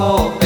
가서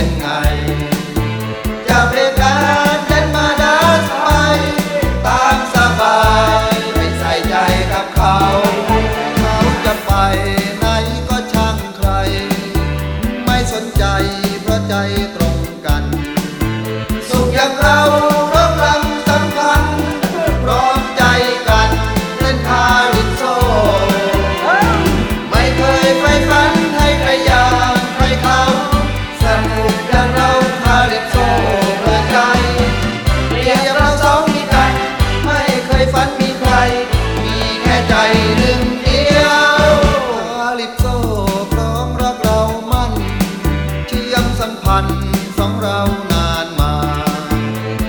เรานานมา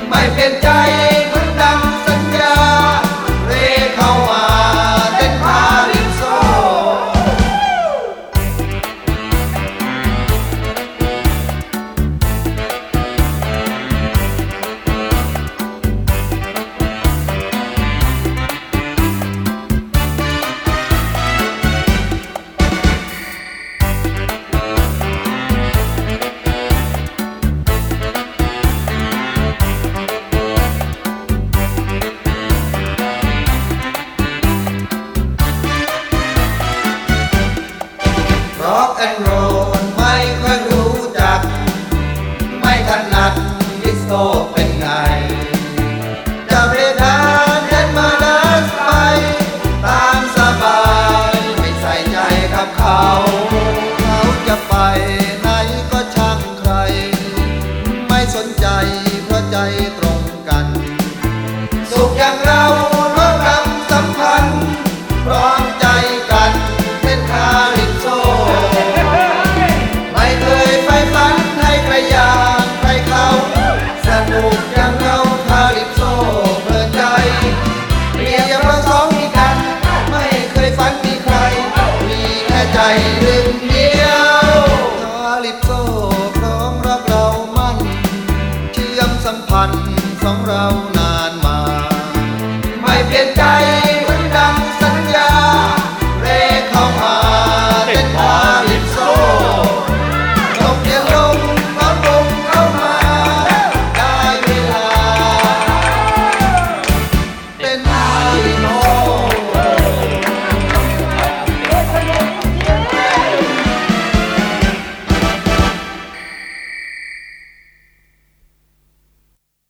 ไม่เป็นใจ rock and roll ไม่ค่อยรู้จัก ไม่ถนัดดิสโกเป็นไงจะเวลานเดินมาเดินไป ตามสบายไม่ใส่ใจกับเขา เขาจะไปไหนก็ช่างใคร ไม่สนใจเพราะใจตรงกัน สุขอย่างเรา ของเรานานมา ไม่เปลี่ยนใจเหมือนดังสัญญา เรเข้ามาเต้นพาลิปโซลมเย็นลงร้อนลมเข้ามา ได้เวลา เป็นพาลิโ